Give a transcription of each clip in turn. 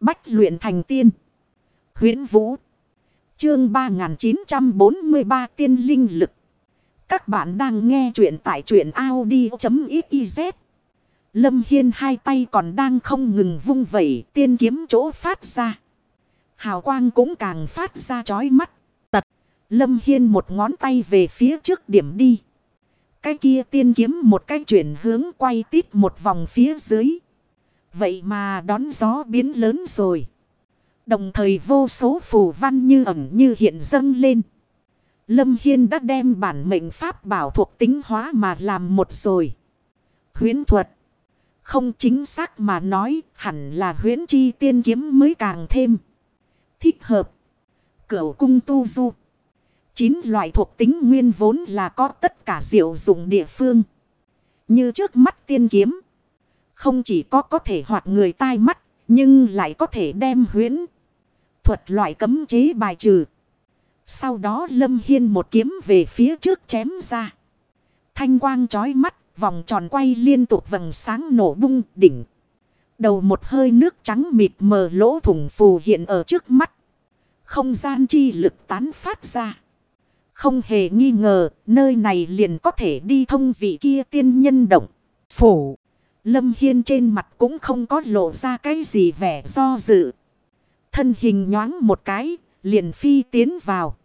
Bách luyện thành tiên. huyễn Vũ. Chương 3943 tiên linh lực. Các bạn đang nghe truyện tại truyện Audi.xyz. Lâm Hiên hai tay còn đang không ngừng vung vẩy tiên kiếm chỗ phát ra. Hào quang cũng càng phát ra chói mắt. Tật. Lâm Hiên một ngón tay về phía trước điểm đi. Cái kia tiên kiếm một cái chuyển hướng quay tít một vòng phía dưới. Vậy mà đón gió biến lớn rồi. Đồng thời vô số phù văn như ẩn như hiện dâng lên. Lâm Hiên đã đem bản mệnh pháp bảo thuộc tính hóa mà làm một rồi. Huyến thuật. Không chính xác mà nói, hẳn là huyến chi tiên kiếm mới càng thêm. Thích hợp. Cửu cung tu du. Chín loại thuộc tính nguyên vốn là có tất cả diệu dụng địa phương. Như trước mắt tiên kiếm. Không chỉ có có thể hoạt người tai mắt. Nhưng lại có thể đem huyễn Thuật loại cấm chế bài trừ. Sau đó Lâm Hiên một kiếm về phía trước chém ra. Thanh quang chói mắt. Vòng tròn quay liên tục vầng sáng nổ bung đỉnh. Đầu một hơi nước trắng mịt mờ lỗ thủng phù hiện ở trước mắt. Không gian chi lực tán phát ra. Không hề nghi ngờ, nơi này liền có thể đi thông vị kia tiên nhân động. Phủ, Lâm Hiên trên mặt cũng không có lộ ra cái gì vẻ do dự. Thân hình nhoáng một cái, liền phi tiến vào.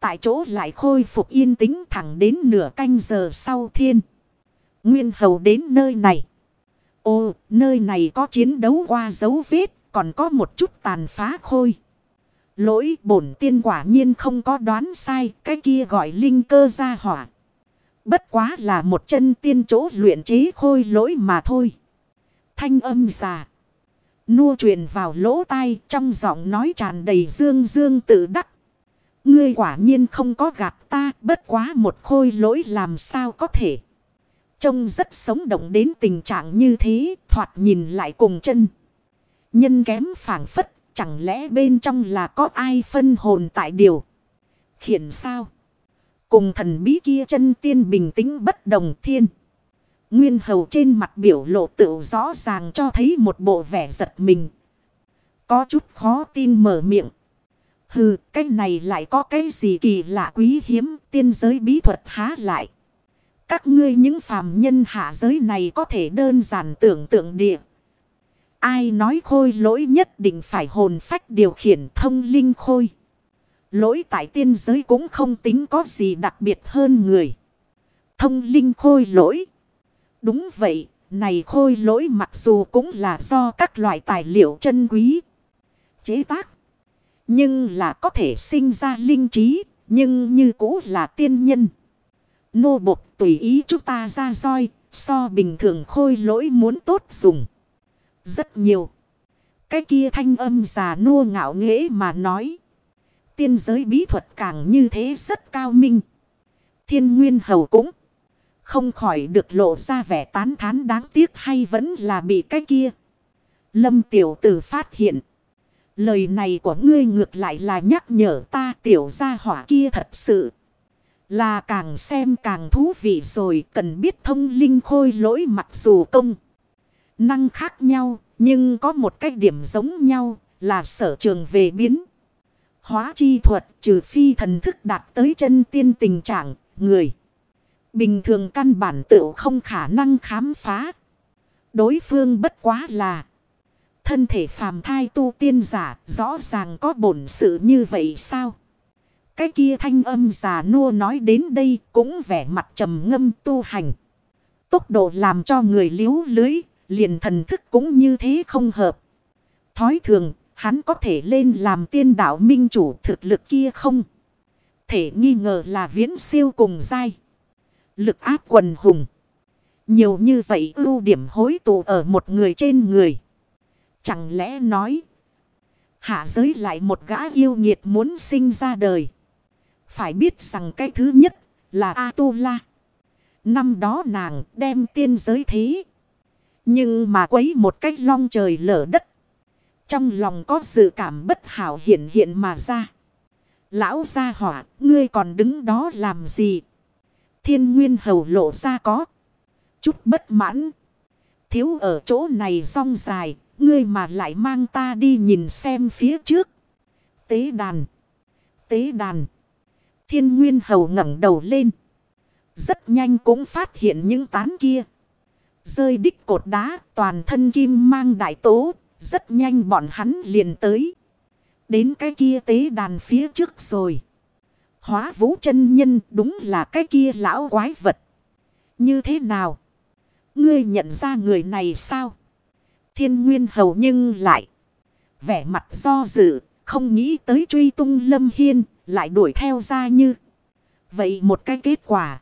Tại chỗ lại khôi phục yên tĩnh thẳng đến nửa canh giờ sau thiên. Nguyên hầu đến nơi này. Ô, nơi này có chiến đấu qua dấu vết, còn có một chút tàn phá khôi. Lỗi bổn tiên quả nhiên không có đoán sai, cái kia gọi linh cơ ra hỏa. Bất quá là một chân tiên chỗ luyện chế khôi lỗi mà thôi. Thanh âm già. Nua truyền vào lỗ tai, trong giọng nói tràn đầy dương dương tự đắc. Ngươi quả nhiên không có gạt ta, bất quá một khôi lỗi làm sao có thể. Trông rất sống động đến tình trạng như thế, thoạt nhìn lại cùng chân. Nhân kém phản phất, Chẳng lẽ bên trong là có ai phân hồn tại điều? Khiển sao? Cùng thần bí kia chân tiên bình tĩnh bất đồng thiên. Nguyên hầu trên mặt biểu lộ tự rõ ràng cho thấy một bộ vẻ giật mình. Có chút khó tin mở miệng. Hừ, cái này lại có cái gì kỳ lạ quý hiếm tiên giới bí thuật há lại. Các ngươi những phàm nhân hạ giới này có thể đơn giản tưởng tượng địa. Ai nói khôi lỗi nhất định phải hồn phách điều khiển thông linh khôi. Lỗi tại tiên giới cũng không tính có gì đặc biệt hơn người. Thông linh khôi lỗi. Đúng vậy, này khôi lỗi mặc dù cũng là do các loại tài liệu chân quý. Chế tác. Nhưng là có thể sinh ra linh trí, nhưng như cũ là tiên nhân. Nô bột tùy ý chúng ta ra roi, so bình thường khôi lỗi muốn tốt dùng rất nhiều. Cái kia thanh âm già nua ngạo nghễ mà nói. Tiên giới bí thuật càng như thế rất cao minh. Thiên nguyên hầu cũng không khỏi được lộ ra vẻ tán thán đáng tiếc hay vẫn là bị cái kia. Lâm tiểu tử phát hiện. Lời này của ngươi ngược lại là nhắc nhở ta tiểu gia hỏa kia thật sự. Là càng xem càng thú vị rồi cần biết thông linh khôi lỗi mặc dù công năng khác nhau, nhưng có một cái điểm giống nhau là sở trường về biến. Hóa chi thuật trừ phi thần thức đạt tới chân tiên tình trạng, người. Bình thường căn bản tự không khả năng khám phá. Đối phương bất quá là thân thể phàm thai tu tiên giả rõ ràng có bổn sự như vậy sao? Cái kia thanh âm già nua nói đến đây cũng vẻ mặt trầm ngâm tu hành. Tốc độ làm cho người liếu lưới liền thần thức cũng như thế không hợp. Thói thường, hắn có thể lên làm tiên đạo minh chủ thực lực kia không? Thể nghi ngờ là viễn siêu cùng dai. Lực áp quần hùng. Nhiều như vậy ưu điểm hối tụ ở một người trên người. Chẳng lẽ nói. Hạ giới lại một gã yêu nghiệt muốn sinh ra đời. Phải biết rằng cái thứ nhất là A-tu-la. Năm đó nàng đem tiên giới thế nhưng mà quấy một cách long trời lở đất. Trong lòng có sự cảm bất hảo hiện hiện mà ra. Lão gia hỏa, ngươi còn đứng đó làm gì? Thiên nguyên hầu lộ ra có. Chút bất mãn. Thiếu ở chỗ này rong dài, ngươi mà lại mang ta đi nhìn xem phía trước. Tế đàn. Tế đàn. Thiên Nguyên Hầu ngẩng đầu lên. Rất nhanh cũng phát hiện những tán kia. Rơi đích cột đá toàn thân kim mang đại tố. Rất nhanh bọn hắn liền tới. Đến cái kia tế đàn phía trước rồi. Hóa vũ chân nhân đúng là cái kia lão quái vật. Như thế nào? Ngươi nhận ra người này sao? Thiên Nguyên Hầu nhưng lại. Vẻ mặt do dự. Không nghĩ tới truy tung Lâm Hiên. Lại đuổi theo ra như. Vậy một cái kết quả.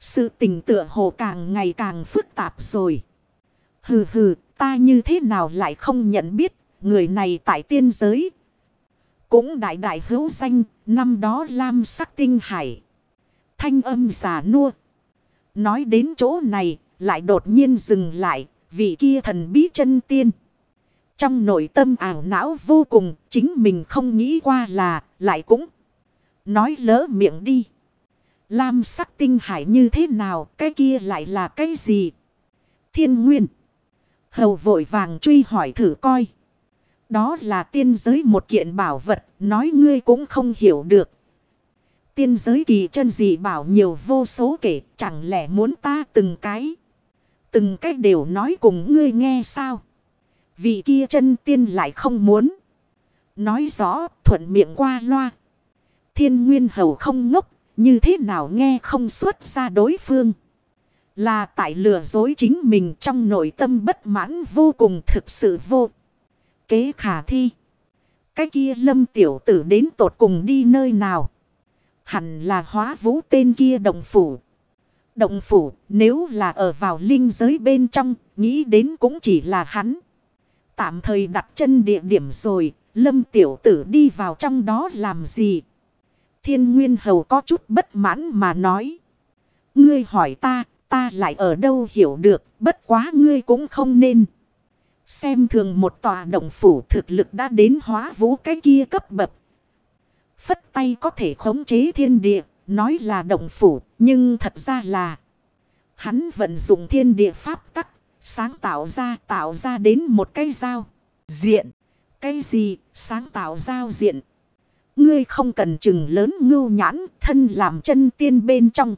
Sự tình tựa hồ càng ngày càng phức tạp rồi. Hừ hừ, ta như thế nào lại không nhận biết, người này tại tiên giới. Cũng đại đại hữu danh, năm đó lam sắc tinh hải. Thanh âm giả nua. Nói đến chỗ này, lại đột nhiên dừng lại, vị kia thần bí chân tiên. Trong nội tâm ảo não vô cùng, chính mình không nghĩ qua là, lại cũng nói lỡ miệng đi. Lam sắc tinh hải như thế nào, cái kia lại là cái gì? Thiên nguyên. Hầu vội vàng truy hỏi thử coi. Đó là tiên giới một kiện bảo vật, nói ngươi cũng không hiểu được. Tiên giới kỳ chân dị bảo nhiều vô số kể, chẳng lẽ muốn ta từng cái. Từng cái đều nói cùng ngươi nghe sao? Vị kia chân tiên lại không muốn. Nói rõ, thuận miệng qua loa. Thiên nguyên hầu không ngốc, như thế nào nghe không xuất ra đối phương. Là tại lừa dối chính mình trong nội tâm bất mãn vô cùng thực sự vô. Kế khả thi. Cái kia lâm tiểu tử đến tột cùng đi nơi nào. Hẳn là hóa vũ tên kia động phủ. Động phủ nếu là ở vào linh giới bên trong. Nghĩ đến cũng chỉ là hắn. Tạm thời đặt chân địa điểm rồi. Lâm tiểu tử đi vào trong đó làm gì. Thiên Nguyên Hầu có chút bất mãn mà nói. Ngươi hỏi ta, ta lại ở đâu hiểu được, bất quá ngươi cũng không nên. Xem thường một tòa động phủ thực lực đã đến hóa vũ cái kia cấp bậc. Phất tay có thể khống chế thiên địa, nói là động phủ, nhưng thật ra là hắn vận dụng thiên địa pháp tắc, sáng tạo ra tạo ra đến một cái giao diện. Cái gì sáng tạo giao diện Ngươi không cần chừng lớn ngưu nhãn thân làm chân tiên bên trong.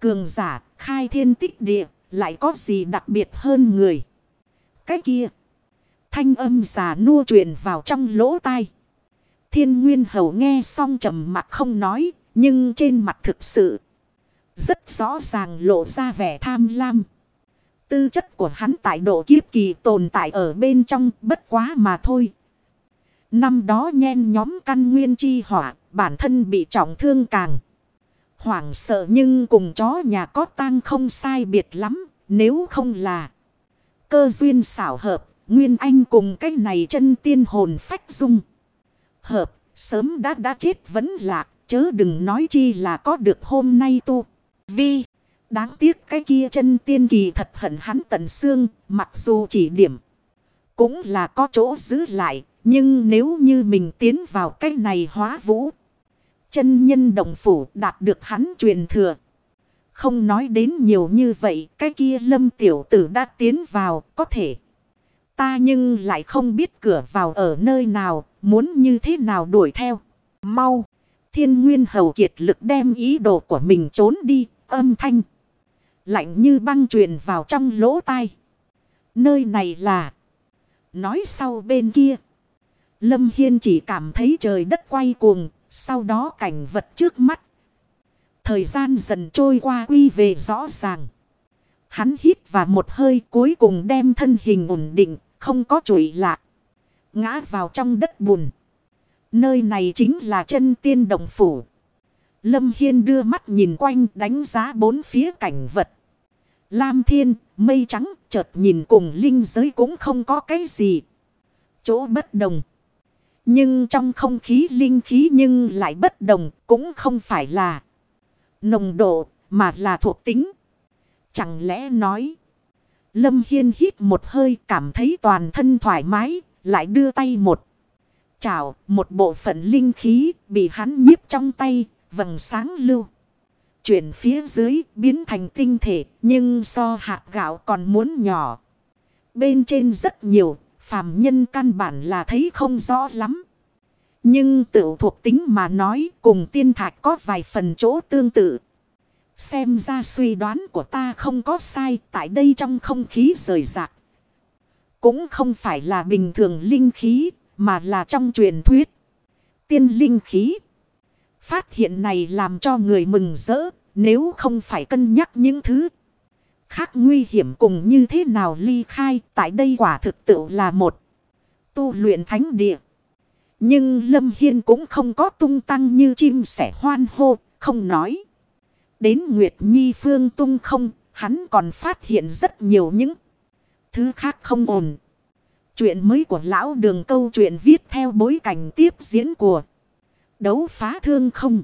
Cường giả khai thiên tích địa lại có gì đặc biệt hơn người. Cái kia. Thanh âm già nua truyền vào trong lỗ tai. Thiên Nguyên Hầu nghe xong trầm mặt không nói. Nhưng trên mặt thực sự. Rất rõ ràng lộ ra vẻ tham lam. Tư chất của hắn tại độ kiếp kỳ tồn tại ở bên trong bất quá mà thôi. Năm đó nhen nhóm căn nguyên chi hỏa, bản thân bị trọng thương càng. Hoảng sợ nhưng cùng chó nhà có tang không sai biệt lắm, nếu không là cơ duyên xảo hợp, Nguyên Anh cùng cái này chân tiên hồn phách dung. Hợp, sớm đã đã chết vẫn lạc, chớ đừng nói chi là có được hôm nay tu. Vi, đáng tiếc cái kia chân tiên kỳ thật hận hắn tận xương, mặc dù chỉ điểm. Cũng là có chỗ giữ lại, nhưng nếu như mình tiến vào cái này hóa vũ. Chân nhân đồng phủ đạt được hắn truyền thừa. Không nói đến nhiều như vậy. Cái kia lâm tiểu tử đã tiến vào có thể. Ta nhưng lại không biết cửa vào ở nơi nào. Muốn như thế nào đuổi theo. Mau. Thiên nguyên hầu kiệt lực đem ý đồ của mình trốn đi. Âm thanh. Lạnh như băng truyền vào trong lỗ tai. Nơi này là. Nói sau bên kia. Lâm Hiên chỉ cảm thấy trời đất quay cuồng, sau đó cảnh vật trước mắt. Thời gian dần trôi qua quy về rõ ràng. Hắn hít vào một hơi cuối cùng đem thân hình ổn định, không có chuỗi lạc. Ngã vào trong đất bùn. Nơi này chính là chân tiên động phủ. Lâm Hiên đưa mắt nhìn quanh đánh giá bốn phía cảnh vật. Lam thiên, mây trắng, chợt nhìn cùng linh giới cũng không có cái gì. Chỗ bất đồng. Nhưng trong không khí linh khí nhưng lại bất đồng, cũng không phải là nồng độ, mà là thuộc tính. Chẳng lẽ nói. Lâm Hiên hít một hơi cảm thấy toàn thân thoải mái, lại đưa tay một. Chào một bộ phận linh khí bị hắn nhiếp trong tay, vầng sáng lưu. Chuyển phía dưới, biến thành tinh thể, nhưng so hạt gạo còn muốn nhỏ. Bên trên rất nhiều phàm nhân căn bản là thấy không rõ lắm. Nhưng tự thuộc tính mà nói cùng tiên thạch có vài phần chỗ tương tự. Xem ra suy đoán của ta không có sai, tại đây trong không khí rời rạc. Cũng không phải là bình thường linh khí, mà là trong truyền thuyết. Tiên linh khí. Phát hiện này làm cho người mừng rỡ, nếu không phải cân nhắc những thứ khác nguy hiểm cùng như thế nào ly khai tại đây quả thực tự là một tu luyện thánh địa. Nhưng Lâm Hiên cũng không có tung tăng như chim sẻ hoan hô, không nói. Đến Nguyệt Nhi phương tung không, hắn còn phát hiện rất nhiều những thứ khác không ổn. Chuyện mới của lão đường câu chuyện viết theo bối cảnh tiếp diễn của đấu phá thương không.